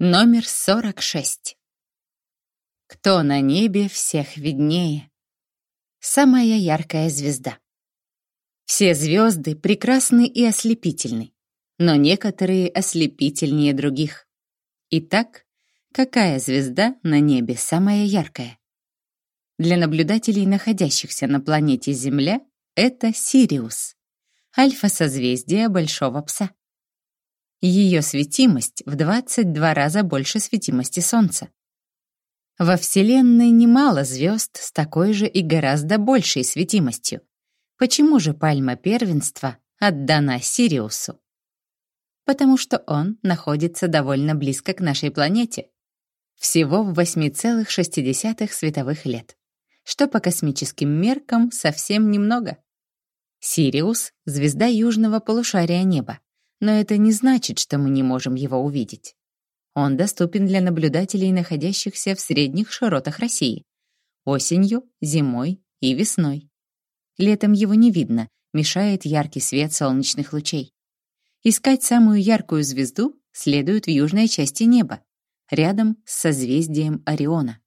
Номер 46. Кто на небе всех виднее? Самая яркая звезда. Все звезды прекрасны и ослепительны, но некоторые ослепительнее других. Итак, какая звезда на небе самая яркая? Для наблюдателей, находящихся на планете Земля, это Сириус, альфа-созвездие Большого Пса. Ее светимость в 22 раза больше светимости Солнца. Во Вселенной немало звезд с такой же и гораздо большей светимостью. Почему же пальма первенства отдана Сириусу? Потому что он находится довольно близко к нашей планете. Всего в 8,6 световых лет, что по космическим меркам совсем немного. Сириус — звезда южного полушария неба но это не значит, что мы не можем его увидеть. Он доступен для наблюдателей, находящихся в средних широтах России. Осенью, зимой и весной. Летом его не видно, мешает яркий свет солнечных лучей. Искать самую яркую звезду следует в южной части неба, рядом с созвездием Ориона.